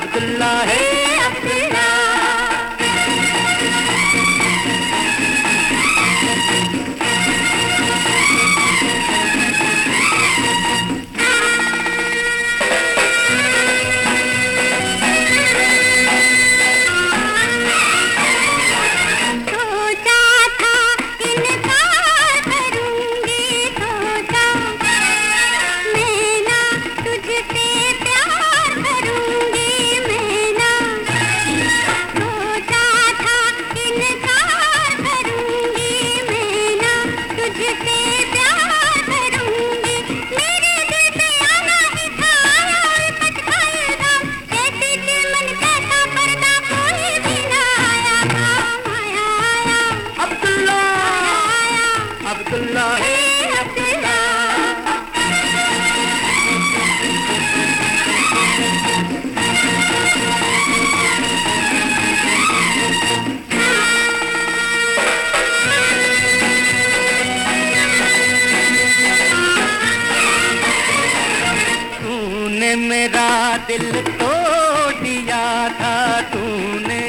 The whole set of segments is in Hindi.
अब्दुल्ला है दिल तो दिया था तूने।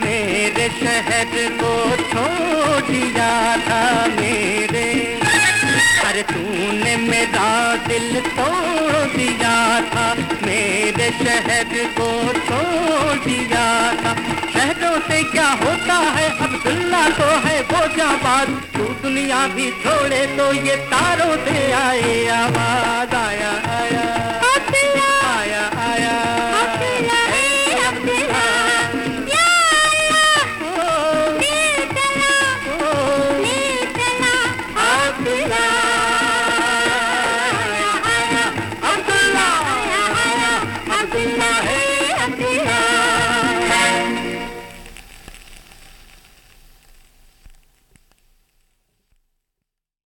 मेरे शहर को छोड़ दिया था मेरे। अरे तूने मेरा दिल तोड़ दिया था। मेरे शहर को छोड़ दिया था। शहरों से क्या होता है? अब्दुल्ला तो है वो जाबाद तू दुनिया भी छोड़े तो ये तारों से आए, आवाज़ आया आया।